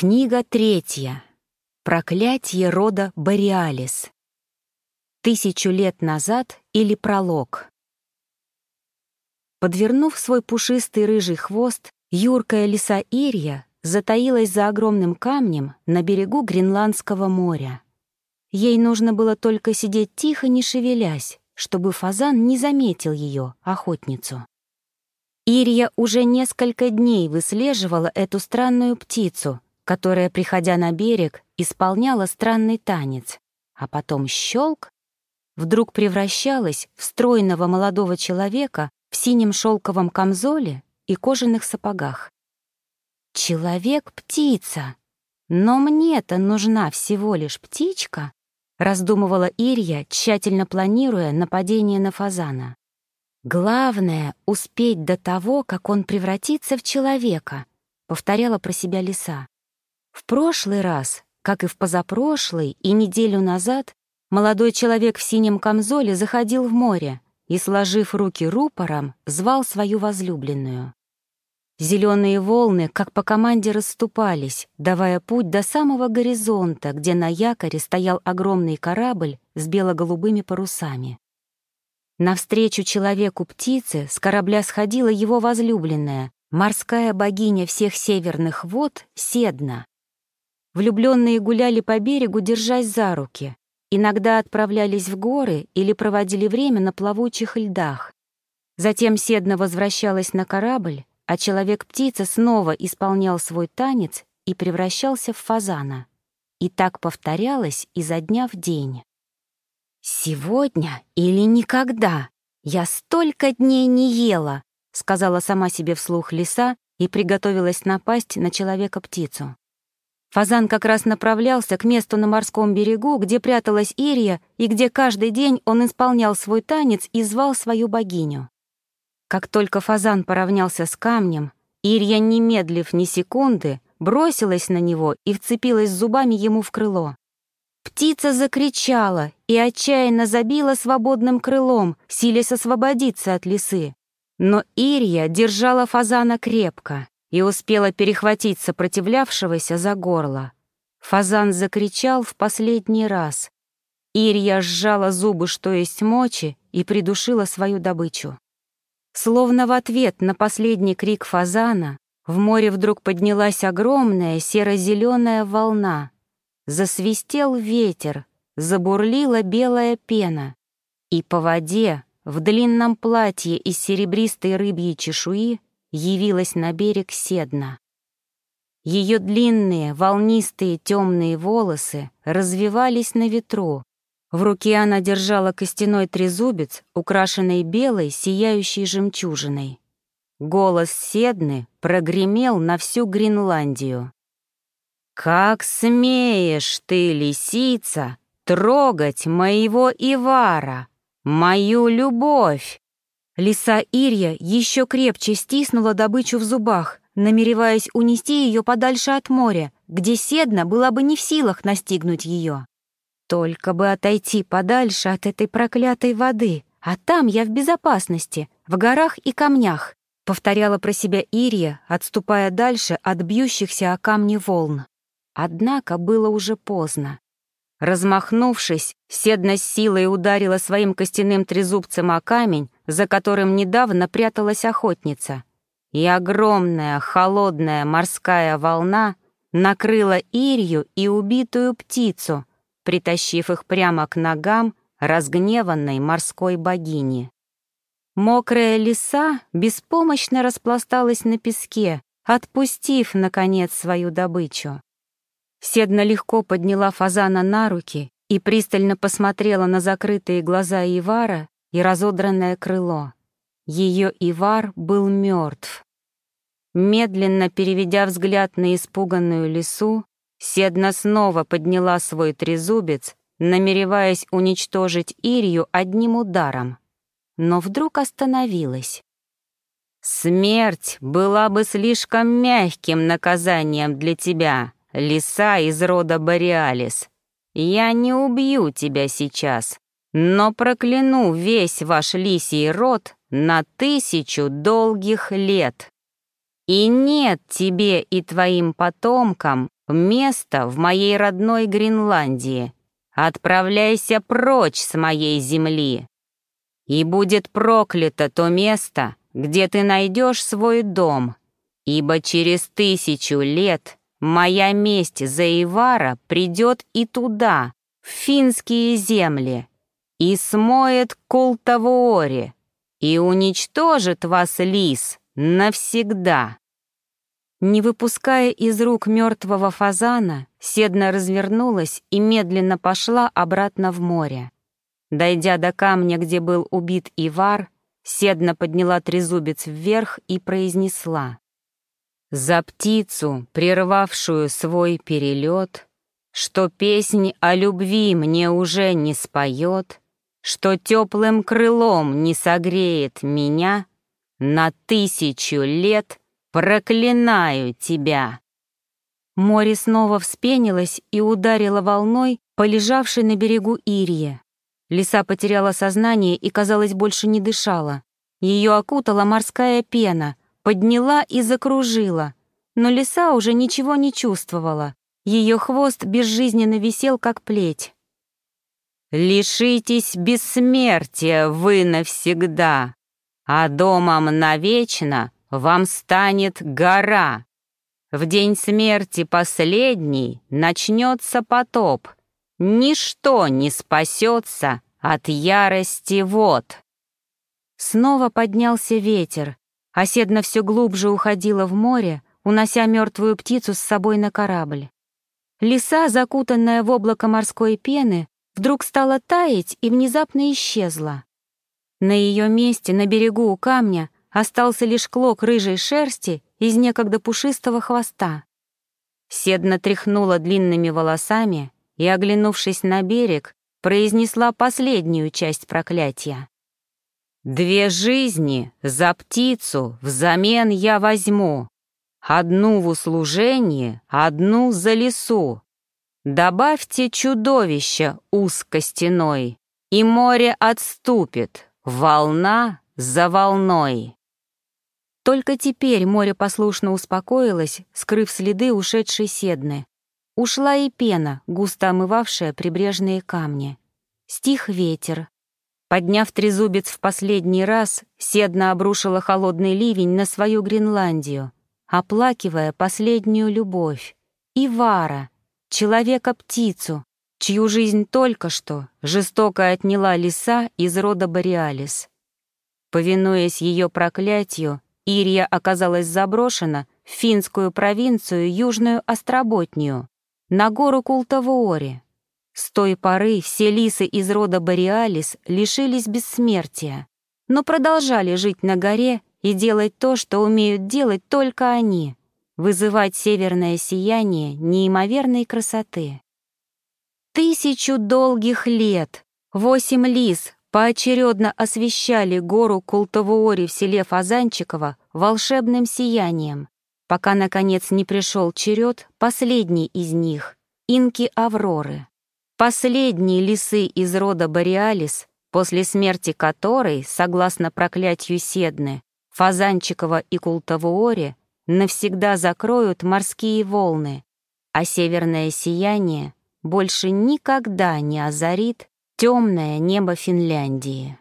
Книга третья. Проклятие рода Бориалис. Тысячу лет назад или пролог. Подвернув свой пушистый рыжий хвост, юркая лиса Ирья затаилась за огромным камнем на берегу Гренландского моря. Ей нужно было только сидеть тихо, не шевелясь, чтобы фазан не заметил ее, охотницу. Ирия уже несколько дней выслеживала эту странную птицу — которая, приходя на берег, исполняла странный танец, а потом щелк, вдруг превращалась в стройного молодого человека в синем шелковом камзоле и кожаных сапогах. «Человек-птица! Но мне-то нужна всего лишь птичка!» раздумывала Ирья, тщательно планируя нападение на фазана. «Главное — успеть до того, как он превратится в человека», — повторяла про себя лиса. В прошлый раз, как и в позапрошлый и неделю назад, молодой человек в синем камзоле заходил в море и, сложив руки рупором, звал свою возлюбленную. Зеленые волны, как по команде, расступались, давая путь до самого горизонта, где на якоре стоял огромный корабль с бело-голубыми парусами. Навстречу человеку-птице с корабля сходила его возлюбленная, морская богиня всех северных вод Седна. Влюбленные гуляли по берегу, держась за руки. Иногда отправлялись в горы или проводили время на плавучих льдах. Затем Седна возвращалась на корабль, а человек-птица снова исполнял свой танец и превращался в фазана. И так повторялось изо дня в день. «Сегодня или никогда? Я столько дней не ела!» — сказала сама себе вслух лиса и приготовилась напасть на человека-птицу. Фазан как раз направлялся к месту на морском берегу, где пряталась Ирия и где каждый день он исполнял свой танец и звал свою богиню. Как только фазан поравнялся с камнем, Ирия, не медлив ни секунды, бросилась на него и вцепилась зубами ему в крыло. Птица закричала и отчаянно забила свободным крылом, силясь освободиться от лисы. Но Ирия держала фазана крепко и успела перехватить сопротивлявшегося за горло. Фазан закричал в последний раз. Ирья сжала зубы, что есть мочи, и придушила свою добычу. Словно в ответ на последний крик фазана в море вдруг поднялась огромная серо-зеленая волна. Засвистел ветер, забурлила белая пена, и по воде в длинном платье из серебристой рыбьей чешуи явилась на берег Седна. Ее длинные, волнистые темные волосы развивались на ветру. В руке она держала костяной трезубец, украшенный белой, сияющей жемчужиной. Голос Седны прогремел на всю Гренландию. «Как смеешь ты, лисица, трогать моего Ивара, мою любовь!» Лиса Ирья еще крепче стиснула добычу в зубах, намереваясь унести ее подальше от моря, где Седна была бы не в силах настигнуть ее. Только бы отойти подальше от этой проклятой воды, а там я в безопасности, в горах и камнях, повторяла про себя Ирия, отступая дальше от бьющихся о камни волн. Однако было уже поздно. Размахнувшись, Седна с силой ударила своим костяным трезубцем о камень, за которым недавно пряталась охотница. И огромная холодная морская волна накрыла Ирью и убитую птицу, притащив их прямо к ногам разгневанной морской богини. Мокрая лиса беспомощно распласталась на песке, отпустив, наконец, свою добычу. Седна легко подняла фазана на руки и пристально посмотрела на закрытые глаза Ивара и разодранное крыло. Ее Ивар был мертв. Медленно переведя взгляд на испуганную лису, Седна снова подняла свой трезубец, намереваясь уничтожить Ирию одним ударом, но вдруг остановилась. «Смерть была бы слишком мягким наказанием для тебя», лиса из рода Бориалис. Я не убью тебя сейчас, но прокляну весь ваш лисий род на тысячу долгих лет. И нет тебе и твоим потомкам место в моей родной Гренландии. Отправляйся прочь с моей земли. И будет проклято то место, где ты найдешь свой дом, ибо через тысячу лет моя месть за Ивара придет и туда, в финские земли, и смоет Култавуори, и уничтожит вас, лис, навсегда. Не выпуская из рук мертвого фазана, Седна развернулась и медленно пошла обратно в море. Дойдя до камня, где был убит Ивар, Седна подняла трезубец вверх и произнесла. «За птицу, прервавшую свой перелет, что песнь о любви мне уже не споет, что теплым крылом не согреет меня, на тысячу лет Проклинаю тебя!» Море снова вспенилось и ударило волной по лежавшей на берегу Ирье. Лиса потеряла сознание и, казалось, больше не дышала. Ее окутала морская пена, подняла и закружила. Но лиса уже ничего не чувствовала. Ее хвост безжизненно висел, как плеть. «Лишитесь бессмертия вы навсегда, а домом навечно вам станет гора. В день смерти последний начнется потоп. Ничто не спасется от ярости вод. Снова поднялся ветер, а седна все глубже уходила в море, унося мертвую птицу с собой на корабль. Лиса, закутанная в облако морской пены, вдруг стала таять и внезапно исчезла. На ее месте, на берегу у камня, Остался лишь клок рыжей шерсти из некогда пушистого хвоста. Седна тряхнула длинными волосами и, оглянувшись на берег, произнесла последнюю часть проклятия. «Две жизни за птицу взамен я возьму, одну в услужение, одну за лесу. Добавьте чудовище узкостеной, и море отступит, волна за волной». Только теперь море послушно успокоилось, скрыв следы ушедшей седны. Ушла и пена, густо омывавшая прибрежные камни. Стих ветер. Подняв трезубец в последний раз, седна обрушила холодный ливень на свою Гренландию, оплакивая последнюю любовь. Ивара, человека-птицу, чью жизнь только что жестоко отняла лиса из рода Бориалис. Повинуясь ее проклятию, Ирия оказалась заброшена в финскую провинцию Южную Остроботнию, на гору Култавуори. С той поры все лисы из рода Бориалис лишились бессмертия, но продолжали жить на горе и делать то, что умеют делать только они — вызывать северное сияние неимоверной красоты. Тысячу долгих лет восемь лис поочередно освещали гору Култавуори в селе Фазанчиково волшебным сиянием, пока, наконец, не пришел черед последней из них — инки Авроры. Последние лисы из рода Бориалис, после смерти которой, согласно проклятию Седны, Фазанчикова и Култавуори навсегда закроют морские волны, а северное сияние больше никогда не озарит темное небо Финляндии.